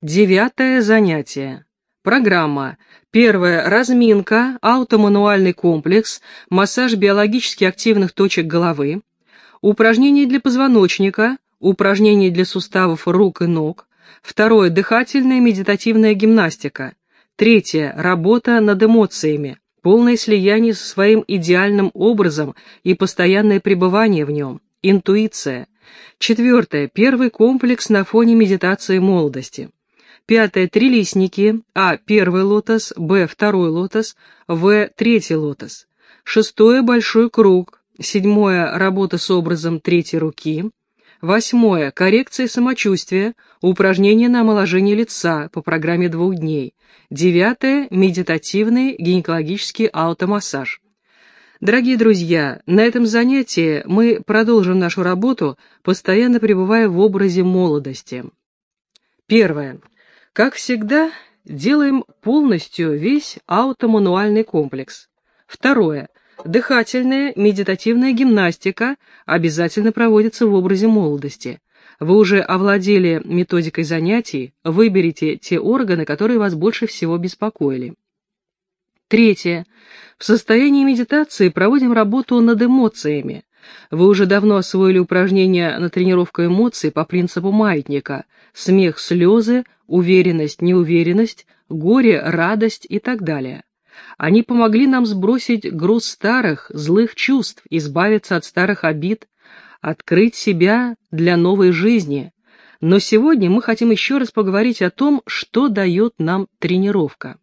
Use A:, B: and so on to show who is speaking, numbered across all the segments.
A: Девятое занятие. Программа. Первое. Разминка, аутомануальный комплекс, массаж биологически активных точек головы. Упражнения для позвоночника, упражнения для суставов рук и ног. Второе. Дыхательная медитативная гимнастика. Третье. Работа над эмоциями. Полное слияние со своим идеальным образом и постоянное пребывание в нем. Интуиция. Четвертое. Первый комплекс на фоне медитации молодости. Пятое. Трилистники. А. Первый лотос. Б. Второй лотос. В. Третий лотос. Шестое. Большой круг. Седьмое. Работа с образом третьей руки. Восьмое. Коррекция самочувствия. Упражнение на омоложение лица по программе двух дней. Девятое. Медитативный гинекологический аутомассаж. Дорогие друзья, на этом занятии мы продолжим нашу работу, постоянно пребывая в образе молодости. Первое. Как всегда, делаем полностью весь аутомануальный комплекс. Второе. Дыхательная, медитативная гимнастика обязательно проводится в образе молодости. Вы уже овладели методикой занятий, выберите те органы, которые вас больше всего беспокоили. Третье. В состоянии медитации проводим работу над эмоциями. Вы уже давно освоили упражнения на тренировку эмоций по принципу маятника. Смех, слезы, уверенность, неуверенность, горе, радость и так далее. Они помогли нам сбросить груз старых, злых чувств, избавиться от старых обид, открыть себя для новой жизни. Но сегодня мы хотим еще раз поговорить о том, что дает нам тренировка.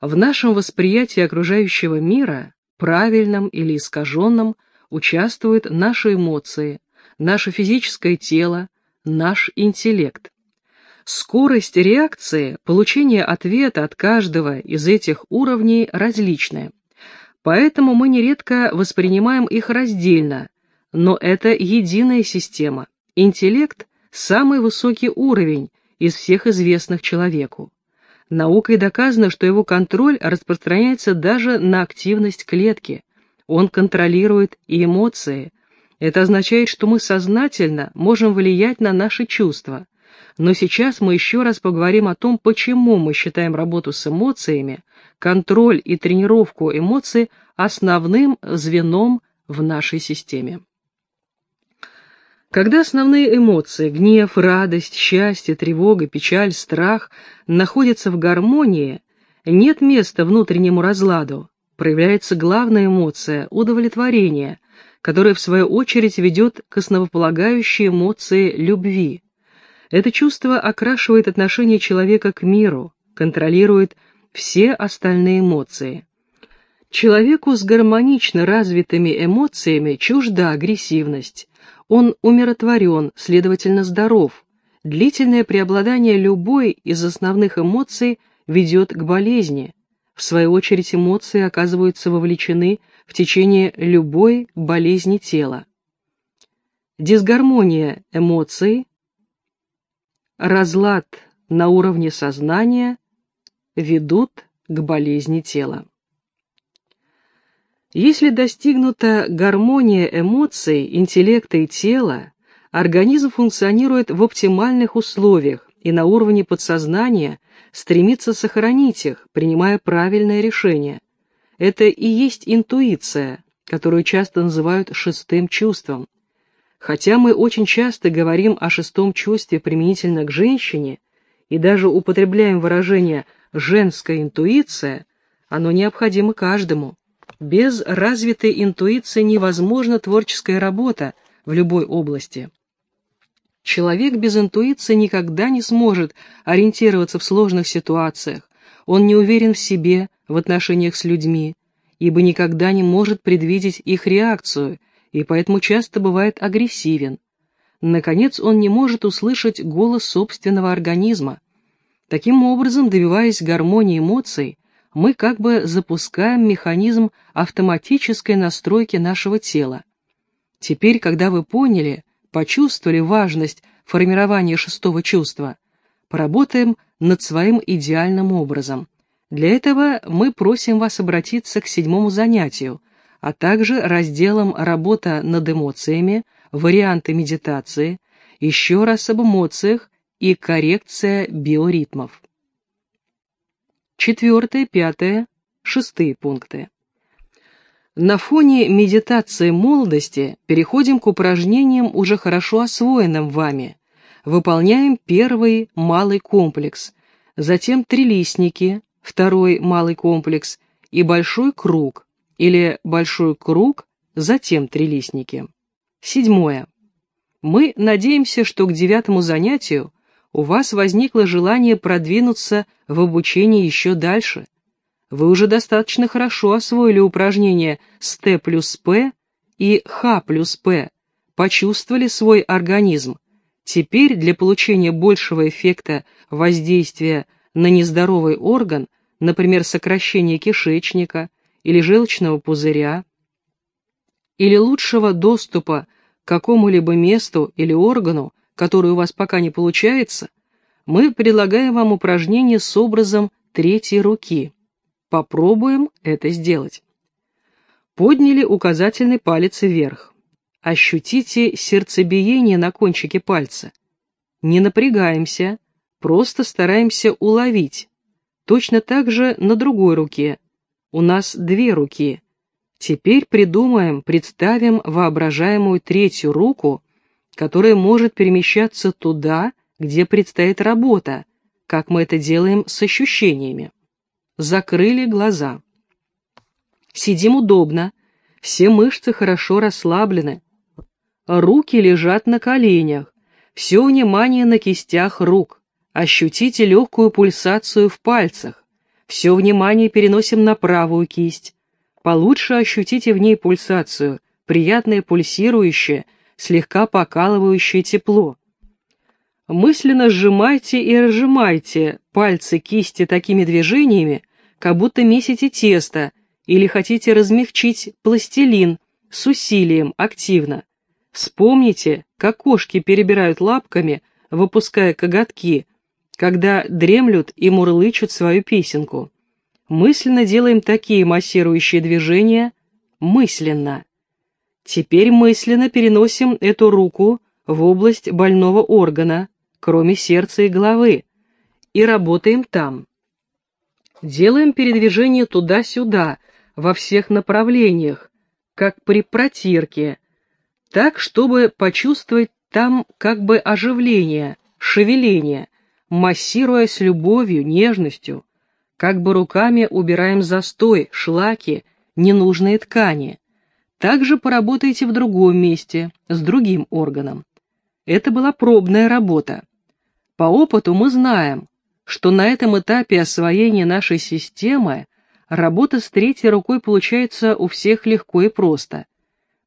A: В нашем восприятии окружающего мира, правильном или искаженном, участвуют наши эмоции, наше физическое тело, наш интеллект. Скорость реакции, получение ответа от каждого из этих уровней различная. Поэтому мы нередко воспринимаем их раздельно, но это единая система. Интеллект – самый высокий уровень из всех известных человеку. Наукой доказано, что его контроль распространяется даже на активность клетки. Он контролирует и эмоции. Это означает, что мы сознательно можем влиять на наши чувства – но сейчас мы еще раз поговорим о том, почему мы считаем работу с эмоциями, контроль и тренировку эмоций основным звеном в нашей системе. Когда основные эмоции – гнев, радость, счастье, тревога, печаль, страх – находятся в гармонии, нет места внутреннему разладу, проявляется главная эмоция – удовлетворение, которое в свою очередь ведет к основополагающей эмоции любви – это чувство окрашивает отношение человека к миру, контролирует все остальные эмоции. Человеку с гармонично развитыми эмоциями чужда агрессивность. Он умиротворен, следовательно здоров. Длительное преобладание любой из основных эмоций ведет к болезни. В свою очередь эмоции оказываются вовлечены в течение любой болезни тела. Дисгармония эмоций разлад на уровне сознания ведут к болезни тела. Если достигнута гармония эмоций, интеллекта и тела, организм функционирует в оптимальных условиях и на уровне подсознания стремится сохранить их, принимая правильное решение. Это и есть интуиция, которую часто называют шестым чувством. Хотя мы очень часто говорим о шестом чувстве применительно к женщине и даже употребляем выражение «женская интуиция», оно необходимо каждому. Без развитой интуиции невозможна творческая работа в любой области. Человек без интуиции никогда не сможет ориентироваться в сложных ситуациях, он не уверен в себе в отношениях с людьми, ибо никогда не может предвидеть их реакцию и поэтому часто бывает агрессивен. Наконец, он не может услышать голос собственного организма. Таким образом, добиваясь гармонии эмоций, мы как бы запускаем механизм автоматической настройки нашего тела. Теперь, когда вы поняли, почувствовали важность формирования шестого чувства, поработаем над своим идеальным образом. Для этого мы просим вас обратиться к седьмому занятию, а также разделом «Работа над эмоциями», «Варианты медитации», еще раз об эмоциях и коррекция биоритмов. Четвертое, пятое, шестые пункты. На фоне медитации молодости переходим к упражнениям, уже хорошо освоенным вами. Выполняем первый малый комплекс, затем трилистники, второй малый комплекс и большой круг, или большой круг, затем трилистники. Седьмое. Мы надеемся, что к девятому занятию у вас возникло желание продвинуться в обучении еще дальше. Вы уже достаточно хорошо освоили упражнения с Т плюс П и Х плюс П, почувствовали свой организм. Теперь для получения большего эффекта воздействия на нездоровый орган, например, сокращение кишечника или желчного пузыря, или лучшего доступа к какому-либо месту или органу, который у вас пока не получается, мы предлагаем вам упражнение с образом третьей руки. Попробуем это сделать. Подняли указательный палец вверх. Ощутите сердцебиение на кончике пальца. Не напрягаемся, просто стараемся уловить. Точно так же на другой руке. У нас две руки. Теперь придумаем, представим воображаемую третью руку, которая может перемещаться туда, где предстоит работа, как мы это делаем с ощущениями. Закрыли глаза. Сидим удобно, все мышцы хорошо расслаблены. Руки лежат на коленях, все внимание на кистях рук. Ощутите легкую пульсацию в пальцах. Все внимание переносим на правую кисть. Получше ощутите в ней пульсацию, приятное пульсирующее, слегка покалывающее тепло. Мысленно сжимайте и разжимайте пальцы кисти такими движениями, как будто месите тесто или хотите размягчить пластилин с усилием, активно. Вспомните, как кошки перебирают лапками, выпуская коготки, когда дремлют и мурлычут свою песенку. Мысленно делаем такие массирующие движения, мысленно. Теперь мысленно переносим эту руку в область больного органа, кроме сердца и головы, и работаем там. Делаем передвижение туда-сюда, во всех направлениях, как при протирке, так, чтобы почувствовать там как бы оживление, шевеление, массируя с любовью, нежностью, как бы руками убираем застой, шлаки, ненужные ткани. Также поработайте в другом месте, с другим органом. Это была пробная работа. По опыту мы знаем, что на этом этапе освоения нашей системы работа с третьей рукой получается у всех легко и просто.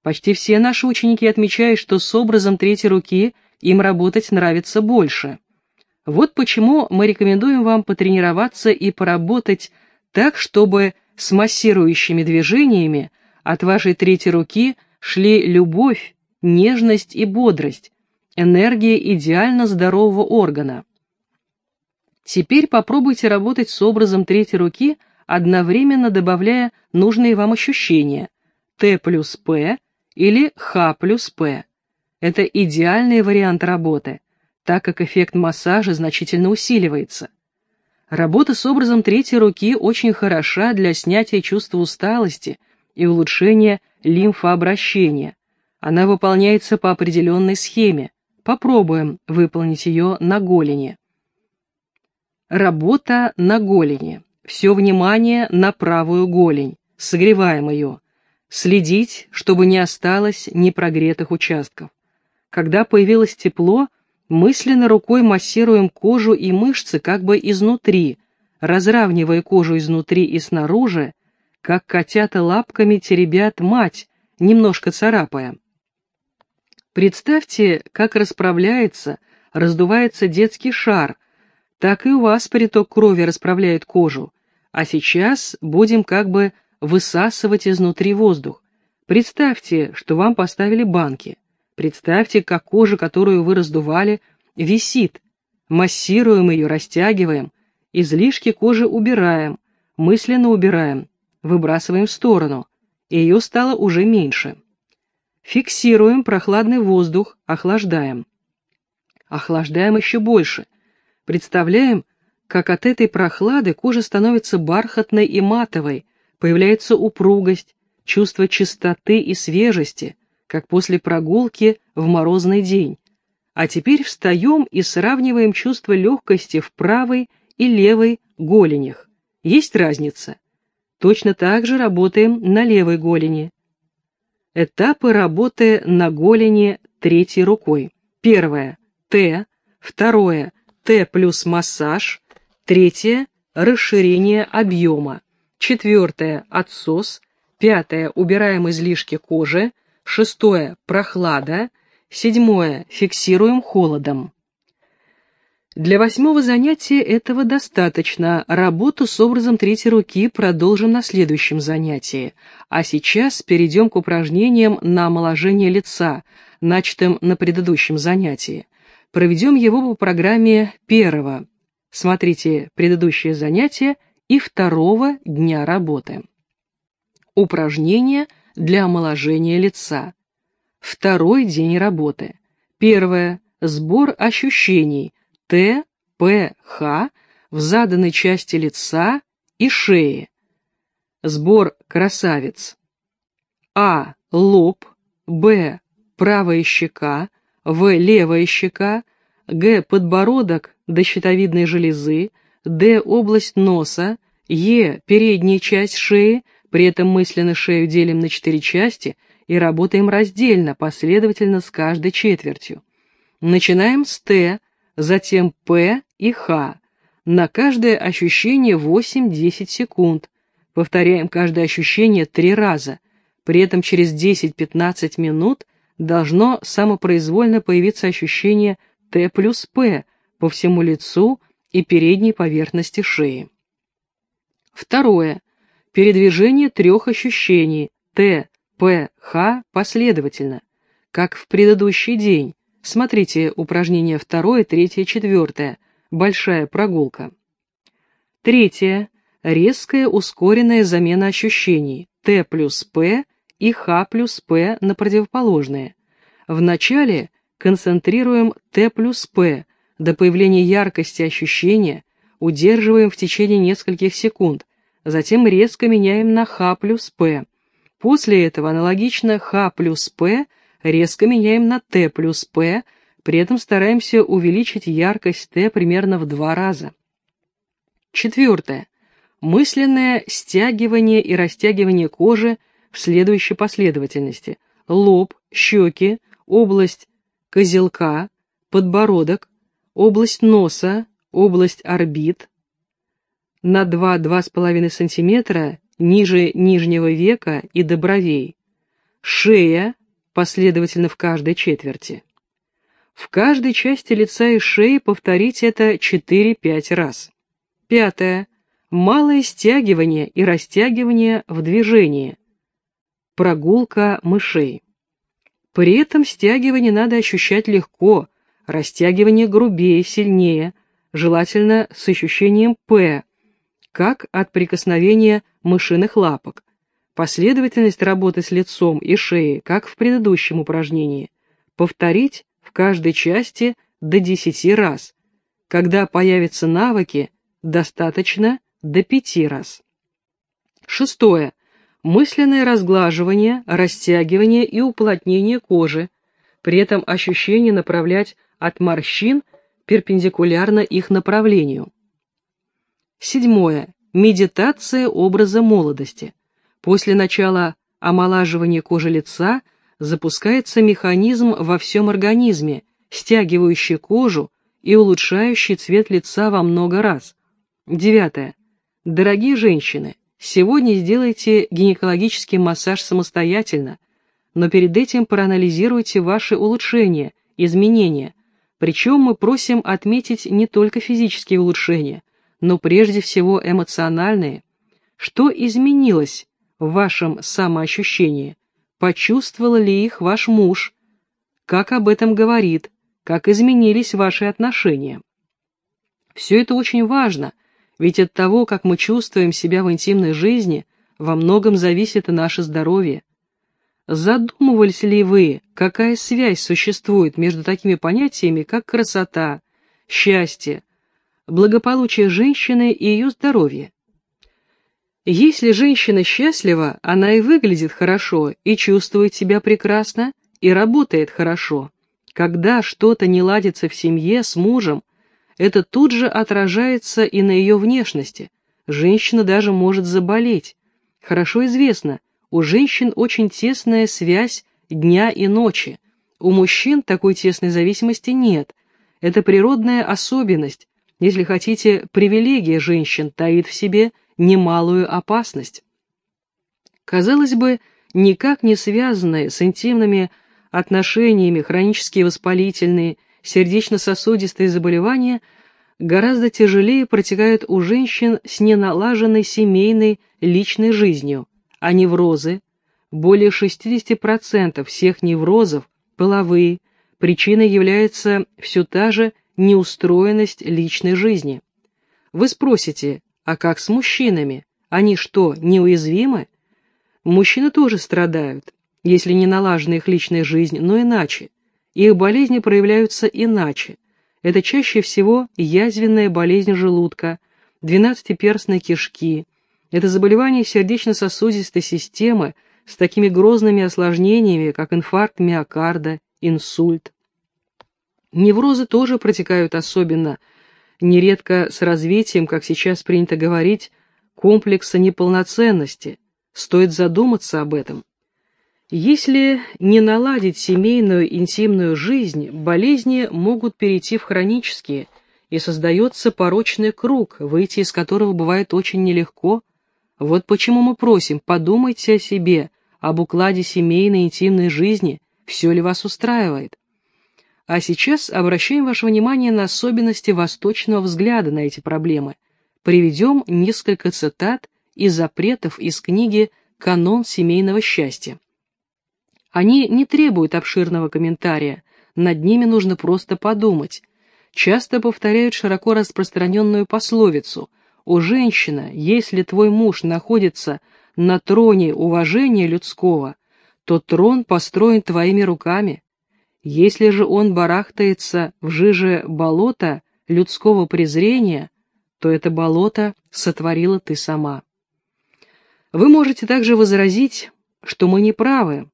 A: Почти все наши ученики отмечают, что с образом третьей руки им работать нравится больше. Вот почему мы рекомендуем вам потренироваться и поработать так, чтобы с массирующими движениями от вашей третьей руки шли любовь, нежность и бодрость, энергия идеально здорового органа. Теперь попробуйте работать с образом третьей руки, одновременно добавляя нужные вам ощущения Т плюс П или Х плюс П. Это идеальный вариант работы так как эффект массажа значительно усиливается. Работа с образом третьей руки очень хороша для снятия чувства усталости и улучшения лимфообращения. Она выполняется по определенной схеме. Попробуем выполнить ее на голени. Работа на голени. Все внимание на правую голень. Согреваем ее. Следить, чтобы не осталось непрогретых участков. Когда появилось тепло, Мысленно рукой массируем кожу и мышцы как бы изнутри, разравнивая кожу изнутри и снаружи, как котята лапками теребят мать, немножко царапая. Представьте, как расправляется, раздувается детский шар, так и у вас приток крови расправляет кожу, а сейчас будем как бы высасывать изнутри воздух. Представьте, что вам поставили банки. Представьте, как кожа, которую вы раздували, висит. Массируем ее, растягиваем, излишки кожи убираем, мысленно убираем, выбрасываем в сторону, и ее стало уже меньше. Фиксируем прохладный воздух, охлаждаем. охлаждаем еще больше. Представляем, как от этой прохлады кожа становится бархатной и матовой, появляется упругость, чувство чистоты и свежести, как после прогулки в морозный день. А теперь встаем и сравниваем чувство легкости в правой и левой голенях. Есть разница? Точно так же работаем на левой голени. Этапы работы на голени третьей рукой. Первое – Т. Второе – Т плюс массаж. Третье – расширение объема. Четвертое – отсос. Пятое – убираем излишки кожи. Шестое – прохлада. Седьмое – фиксируем холодом. Для восьмого занятия этого достаточно. Работу с образом третьей руки продолжим на следующем занятии. А сейчас перейдем к упражнениям на омоложение лица, начатым на предыдущем занятии. Проведем его по программе первого. Смотрите предыдущее занятие и второго дня работы. Упражнения для омоложения лица. Второй день работы. Первое. Сбор ощущений. Т, П, Х в заданной части лица и шеи. Сбор красавиц. А. Лоб. Б. Правая щека. В. Левая щека. Г. Подбородок до щитовидной железы. Д. Область носа. Е. Передняя часть шеи. При этом мысленно шею делим на четыре части и работаем раздельно, последовательно с каждой четвертью. Начинаем с Т затем П и Х. На каждое ощущение 8-10 секунд. Повторяем каждое ощущение три раза. При этом через 10-15 минут должно самопроизвольно появиться ощущение Т плюс П по всему лицу и передней поверхности шеи. Второе. Передвижение трех ощущений Т, П, Х последовательно, как в предыдущий день, Смотрите упражнение второе, третье, четвертое. Большая прогулка. Третье. Резкая ускоренная замена ощущений. Т плюс П и Х плюс П на противоположные. Вначале концентрируем Т плюс П до появления яркости ощущения, удерживаем в течение нескольких секунд, затем резко меняем на Х плюс П. После этого аналогично Х плюс П – резко меняем на Т плюс П, при этом стараемся увеличить яркость Т примерно в два раза. Четвертое. Мысленное стягивание и растягивание кожи в следующей последовательности. Лоб, щеки, область козелка, подбородок, область носа, область орбит, на 2-2,5 см ниже нижнего века и до бровей, шея, последовательно в каждой четверти. В каждой части лица и шеи повторить это 4-5 раз. Пятое. Малое стягивание и растягивание в движении. Прогулка мышей. При этом стягивание надо ощущать легко, растягивание грубее, сильнее, желательно с ощущением «П», как от прикосновения мышиных лапок. Последовательность работы с лицом и шеей, как в предыдущем упражнении. Повторить в каждой части до 10 раз. Когда появятся навыки, достаточно до 5 раз. Шестое. Мысленное разглаживание, растягивание и уплотнение кожи. При этом ощущение направлять от морщин перпендикулярно их направлению. Седьмое. Медитация образа молодости. После начала омолаживания кожи лица запускается механизм во всем организме, стягивающий кожу и улучшающий цвет лица во много раз. Девятое. Дорогие женщины, сегодня сделайте гинекологический массаж самостоятельно, но перед этим проанализируйте ваши улучшения, изменения. Причем мы просим отметить не только физические улучшения, но прежде всего эмоциональные. Что изменилось в вашем самоощущении? Почувствовал ли их ваш муж? Как об этом говорит? Как изменились ваши отношения? Все это очень важно, ведь от того, как мы чувствуем себя в интимной жизни, во многом зависит и наше здоровье. Задумывались ли вы, какая связь существует между такими понятиями, как красота, счастье, благополучие женщины и ее здоровье? Если женщина счастлива, она и выглядит хорошо, и чувствует себя прекрасно, и работает хорошо. Когда что-то не ладится в семье с мужем, это тут же отражается и на ее внешности. Женщина даже может заболеть. Хорошо известно, у женщин очень тесная связь дня и ночи. У мужчин такой тесной зависимости нет. Это природная особенность, если хотите, привилегия женщин таит в себе немалую опасность. Казалось бы, никак не связанные с интимными отношениями хронические воспалительные, сердечно-сосудистые заболевания гораздо тяжелее протекают у женщин с неналаженной семейной личной жизнью, а неврозы, более 60% всех неврозов, половые, причиной является все та же неустроенность личной жизни. Вы спросите, а как с мужчинами? Они что, неуязвимы? Мужчины тоже страдают, если не налажена их личная жизнь, но иначе. Их болезни проявляются иначе. Это чаще всего язвенная болезнь желудка, двенадцатиперстной кишки. Это заболевание сердечно-сосудистой системы с такими грозными осложнениями, как инфаркт миокарда, инсульт. Неврозы тоже протекают особенно нередко с развитием, как сейчас принято говорить, комплекса неполноценности. Стоит задуматься об этом. Если не наладить семейную интимную жизнь, болезни могут перейти в хронические, и создается порочный круг, выйти из которого бывает очень нелегко. Вот почему мы просим, подумайте о себе, об укладе семейной интимной жизни, все ли вас устраивает. А сейчас обращаем ваше внимание на особенности восточного взгляда на эти проблемы. Приведем несколько цитат из запретов из книги «Канон семейного счастья». Они не требуют обширного комментария, над ними нужно просто подумать. Часто повторяют широко распространенную пословицу «О, женщина, если твой муж находится на троне уважения людского, то трон построен твоими руками». Если же он барахтается в жиже болота людского презрения, то это болото сотворила ты сама. Вы можете также возразить, что мы не правы.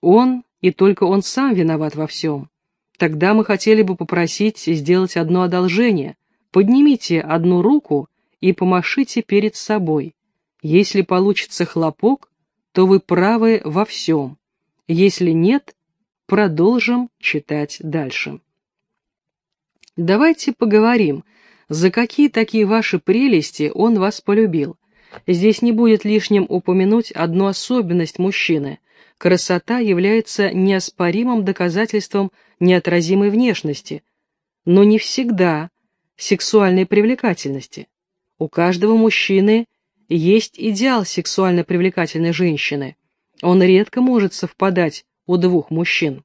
A: Он и только он сам виноват во всем. Тогда мы хотели бы попросить сделать одно одолжение. Поднимите одну руку и помашите перед собой. Если получится хлопок, то вы правы во всем. Если нет, Продолжим читать дальше. Давайте поговорим, за какие такие ваши прелести он вас полюбил. Здесь не будет лишним упомянуть одну особенность мужчины. Красота является неоспоримым доказательством неотразимой внешности, но не всегда сексуальной привлекательности. У каждого мужчины есть идеал сексуально привлекательной женщины. Он редко может совпадать у двух мужчин.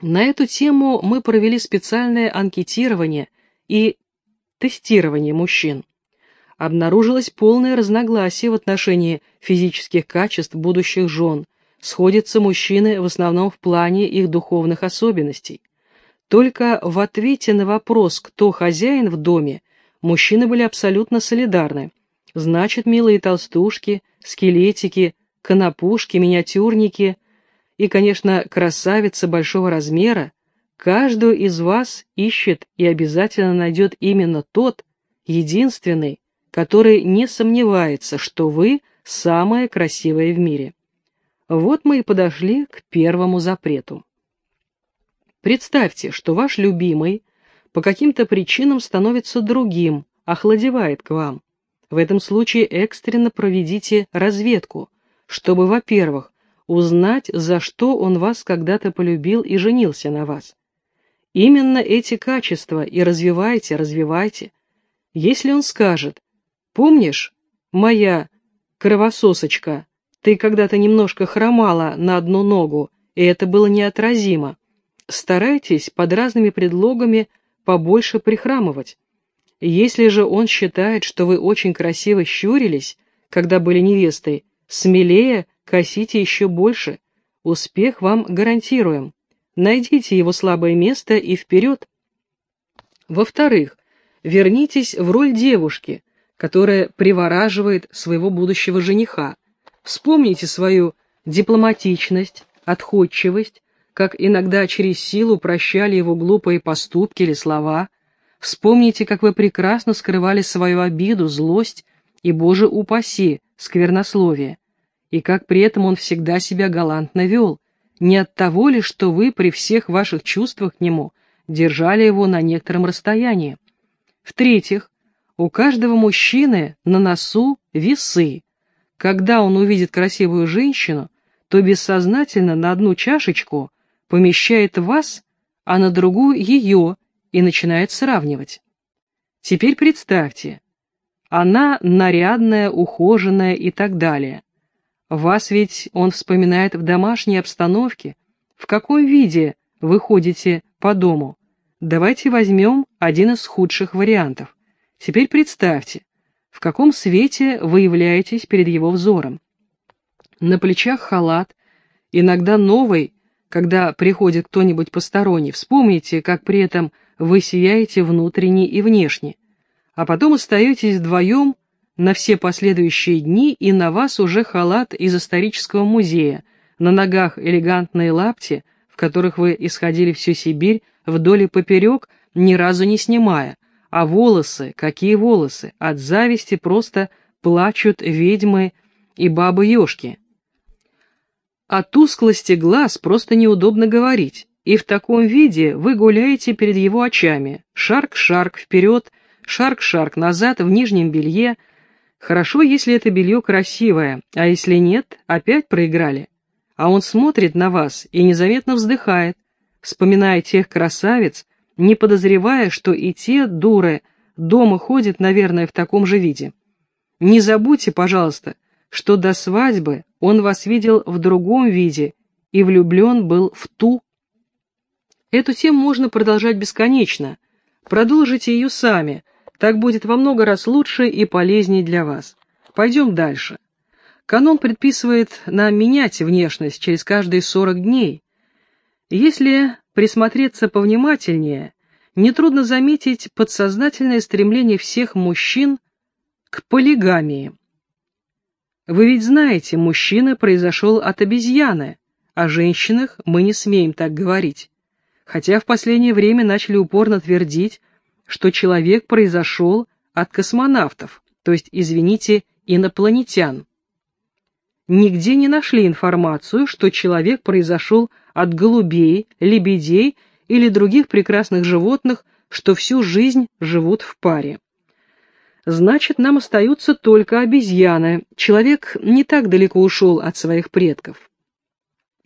A: На эту тему мы провели специальное анкетирование и тестирование мужчин. Обнаружилось полное разногласие в отношении физических качеств будущих жен, сходятся мужчины в основном в плане их духовных особенностей. Только в ответе на вопрос, кто хозяин в доме, мужчины были абсолютно солидарны. Значит, милые толстушки, скелетики, конопушки, миниатюрники – и, конечно, красавица большого размера, каждую из вас ищет и обязательно найдет именно тот, единственный, который не сомневается, что вы самая красивая в мире. Вот мы и подошли к первому запрету. Представьте, что ваш любимый по каким-то причинам становится другим, охладевает к вам. В этом случае экстренно проведите разведку, чтобы, во-первых, узнать, за что он вас когда-то полюбил и женился на вас. Именно эти качества и развивайте, развивайте. Если он скажет, помнишь, моя кровососочка, ты когда-то немножко хромала на одну ногу, и это было неотразимо. Старайтесь под разными предлогами побольше прихрамывать. Если же он считает, что вы очень красиво щурились, когда были невестой, смелее косите еще больше. Успех вам гарантируем. Найдите его слабое место и вперед. Во-вторых, вернитесь в роль девушки, которая привораживает своего будущего жениха. Вспомните свою дипломатичность, отходчивость, как иногда через силу прощали его глупые поступки или слова. Вспомните, как вы прекрасно скрывали свою обиду, злость и, боже упаси, сквернословие, и как при этом он всегда себя галантно вел, не от того ли, что вы при всех ваших чувствах к нему держали его на некотором расстоянии. В-третьих, у каждого мужчины на носу весы. Когда он увидит красивую женщину, то бессознательно на одну чашечку помещает вас, а на другую ее и начинает сравнивать. Теперь представьте, она нарядная, ухоженная и так далее. Вас ведь он вспоминает в домашней обстановке. В каком виде вы ходите по дому? Давайте возьмем один из худших вариантов. Теперь представьте, в каком свете вы являетесь перед его взором. На плечах халат, иногда новый, когда приходит кто-нибудь посторонний. Вспомните, как при этом вы сияете внутренне и внешне. А потом остаетесь вдвоем на все последующие дни, и на вас уже халат из исторического музея, на ногах элегантные лапти, в которых вы исходили всю Сибирь вдоль и поперек, ни разу не снимая, а волосы, какие волосы, от зависти просто плачут ведьмы и бабы-ешки. О тусклости глаз просто неудобно говорить, и в таком виде вы гуляете перед его очами, шарк-шарк вперед, шарк-шарк назад в нижнем белье. Хорошо, если это белье красивое, а если нет, опять проиграли. А он смотрит на вас и незаметно вздыхает, вспоминая тех красавиц, не подозревая, что и те, дуры, дома ходят, наверное, в таком же виде. Не забудьте, пожалуйста, что до свадьбы он вас видел в другом виде и влюблен был в ту. Эту тему можно продолжать бесконечно. Продолжите ее сами, так будет во много раз лучше и полезнее для вас. Пойдем дальше. Канон предписывает нам менять внешность через каждые 40 дней. Если присмотреться повнимательнее, нетрудно заметить подсознательное стремление всех мужчин к полигамии. Вы ведь знаете, мужчина произошел от обезьяны, о женщинах мы не смеем так говорить. Хотя в последнее время начали упорно твердить, что человек произошел от космонавтов, то есть, извините, инопланетян. Нигде не нашли информацию, что человек произошел от голубей, лебедей или других прекрасных животных, что всю жизнь живут в паре. Значит, нам остаются только обезьяны. Человек не так далеко ушел от своих предков.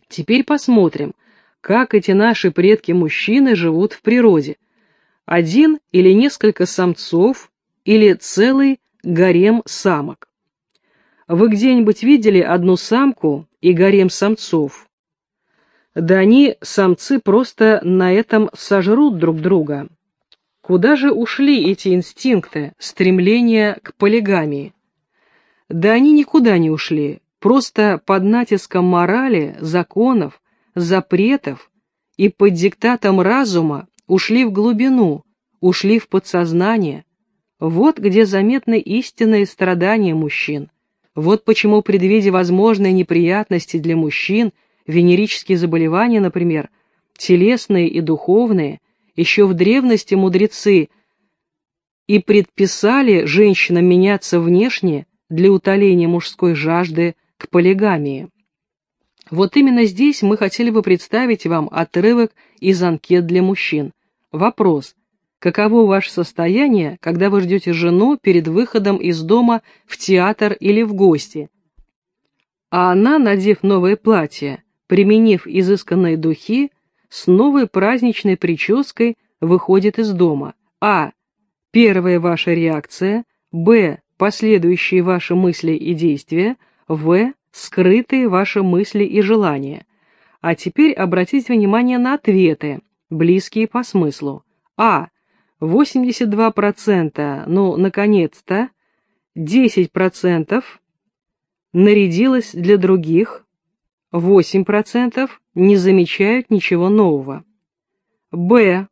A: Теперь посмотрим, как эти наши предки-мужчины живут в природе. Один или несколько самцов, или целый гарем самок. Вы где-нибудь видели одну самку и гарем самцов? Да они, самцы, просто на этом сожрут друг друга. Куда же ушли эти инстинкты, стремления к полигамии? Да они никуда не ушли, просто под натиском морали, законов, запретов и под диктатом разума ушли в глубину, ушли в подсознание. Вот где заметны истинные страдания мужчин. Вот почему, предвидя возможные неприятности для мужчин, венерические заболевания, например, телесные и духовные – еще в древности мудрецы и предписали женщинам меняться внешне для утоления мужской жажды к полигамии. Вот именно здесь мы хотели бы представить вам отрывок из анкет для мужчин. Вопрос. Каково ваше состояние, когда вы ждете жену перед выходом из дома в театр или в гости? А она, надев новое платье, применив изысканные духи, с новой праздничной прической выходит из дома. А. Первая ваша реакция. Б. Последующие ваши мысли и действия. В. Скрытые ваши мысли и желания. А теперь обратите внимание на ответы, близкие по смыслу. А. 82%, ну, наконец-то. 10%. нарядилась для других, 8% не замечают ничего нового. Б.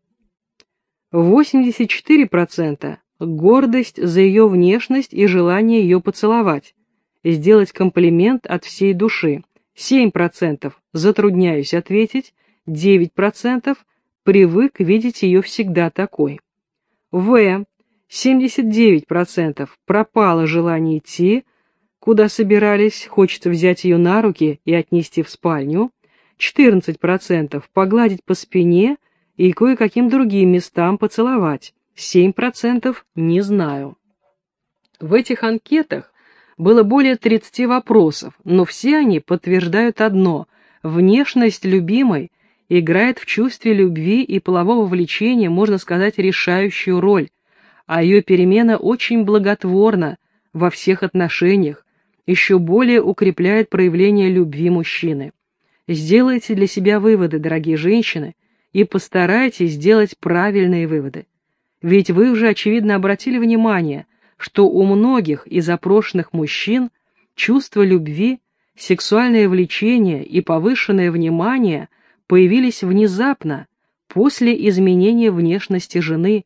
A: 84% гордость за ее внешность и желание ее поцеловать, сделать комплимент от всей души. 7% затрудняюсь ответить, 9% привык видеть ее всегда такой. В. 79% пропало желание идти, куда собирались, хочется взять ее на руки и отнести в спальню. 14% погладить по спине и кое-каким другим местам поцеловать. 7% не знаю. В этих анкетах было более 30 вопросов, но все они подтверждают одно – внешность любимой играет в чувстве любви и полового влечения, можно сказать, решающую роль, а ее перемена очень благотворна во всех отношениях, еще более укрепляет проявление любви мужчины. Сделайте для себя выводы, дорогие женщины, и постарайтесь сделать правильные выводы. Ведь вы уже, очевидно, обратили внимание, что у многих из опрошенных мужчин чувство любви, сексуальное влечение и повышенное внимание появились внезапно, после изменения внешности жены.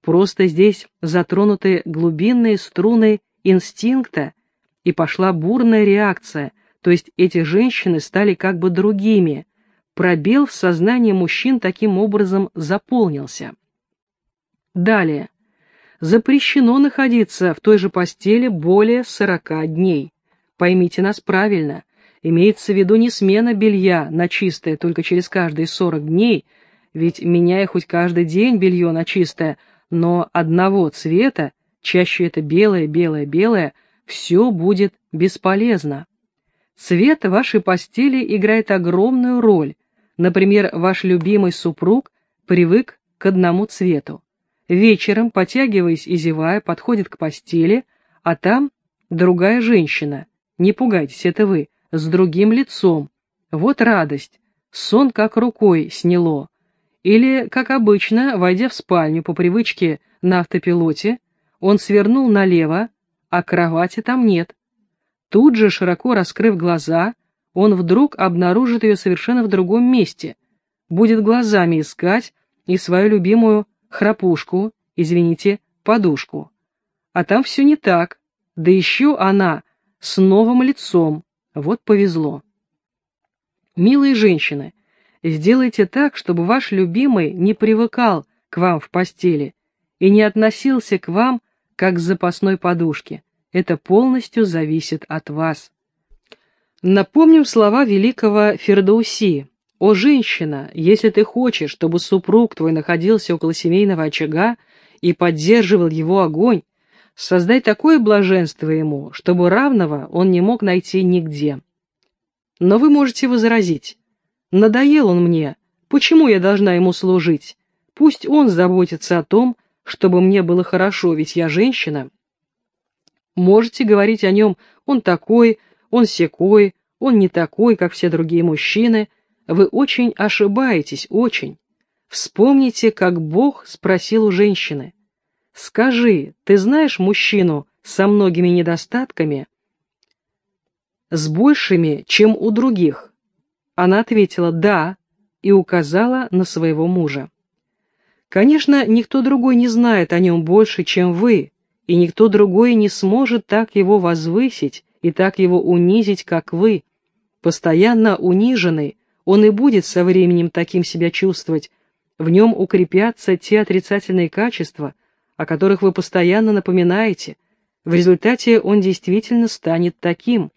A: Просто здесь затронуты глубинные струны инстинкта, и пошла бурная реакция, то есть эти женщины стали как бы другими, пробел в сознании мужчин таким образом заполнился. Далее. Запрещено находиться в той же постели более 40 дней. Поймите нас правильно. Имеется в виду не смена белья на чистое только через каждые 40 дней, ведь меняя хоть каждый день белье на чистое, но одного цвета, чаще это белое, белое, белое, все будет бесполезно. Цвет вашей постели играет огромную роль. Например, ваш любимый супруг привык к одному цвету. Вечером, потягиваясь и зевая, подходит к постели, а там другая женщина. Не пугайтесь, это вы, с другим лицом. Вот радость. Сон как рукой сняло. Или, как обычно, войдя в спальню по привычке на автопилоте, он свернул налево, а кровати там нет. Тут же, широко раскрыв глаза, он вдруг обнаружит ее совершенно в другом месте, будет глазами искать и свою любимую храпушку, извините, подушку. А там все не так, да еще она с новым лицом, вот повезло. Милые женщины, сделайте так, чтобы ваш любимый не привыкал к вам в постели и не относился к вам как к запасной подушке. Это полностью зависит от вас. Напомним слова великого Фердауси. «О, женщина, если ты хочешь, чтобы супруг твой находился около семейного очага и поддерживал его огонь, создай такое блаженство ему, чтобы равного он не мог найти нигде». Но вы можете возразить, «Надоел он мне, почему я должна ему служить? Пусть он заботится о том, чтобы мне было хорошо, ведь я женщина». Можете говорить о нем, он такой, он секой, он не такой, как все другие мужчины, вы очень ошибаетесь, очень. Вспомните, как Бог спросил у женщины. «Скажи, ты знаешь мужчину со многими недостатками?» «С большими, чем у других?» Она ответила «да» и указала на своего мужа. Конечно, никто другой не знает о нем больше, чем вы, и никто другой не сможет так его возвысить и так его унизить, как вы. Постоянно униженный, он и будет со временем таким себя чувствовать, в нем укрепятся те отрицательные качества, о которых вы постоянно напоминаете, в результате он действительно станет таким.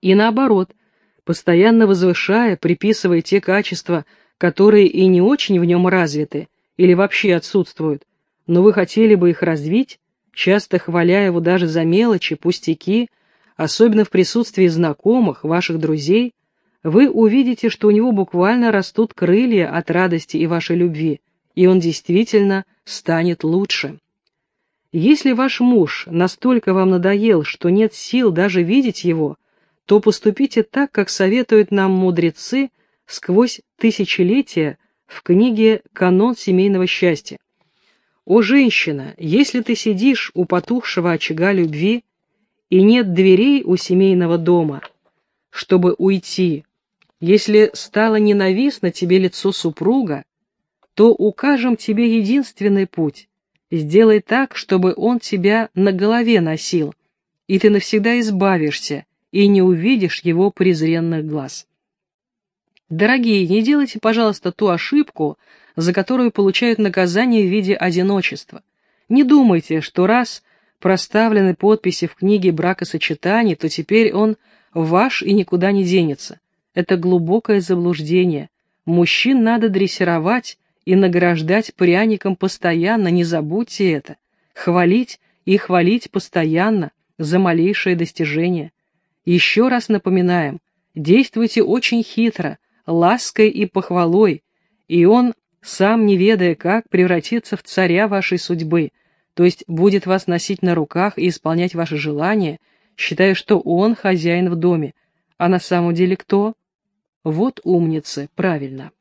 A: И наоборот, постоянно возвышая, приписывая те качества, которые и не очень в нем развиты, или вообще отсутствуют, но вы хотели бы их развить, часто хваля его даже за мелочи, пустяки, особенно в присутствии знакомых, ваших друзей, вы увидите, что у него буквально растут крылья от радости и вашей любви, и он действительно станет лучше. Если ваш муж настолько вам надоел, что нет сил даже видеть его, то поступите так, как советуют нам мудрецы сквозь тысячелетия в книге «Канон семейного счастья». «О, женщина, если ты сидишь у потухшего очага любви и нет дверей у семейного дома, чтобы уйти. Если стало ненавистно тебе лицо супруга, то укажем тебе единственный путь. Сделай так, чтобы он тебя на голове носил, и ты навсегда избавишься и не увидишь его презренных глаз. Дорогие, не делайте, пожалуйста, ту ошибку, за которую получают наказание в виде одиночества. Не думайте, что раз проставлены подписи в книге бракосочетаний, то теперь он ваш и никуда не денется. Это глубокое заблуждение. Мужчин надо дрессировать и награждать пряником постоянно, не забудьте это. Хвалить и хвалить постоянно за малейшее достижение. Еще раз напоминаем, действуйте очень хитро, лаской и похвалой, и он, сам не ведая как, превратится в царя вашей судьбы, то есть будет вас носить на руках и исполнять ваши желания, считая, что он хозяин в доме, а на самом деле кто? Вот умницы, правильно.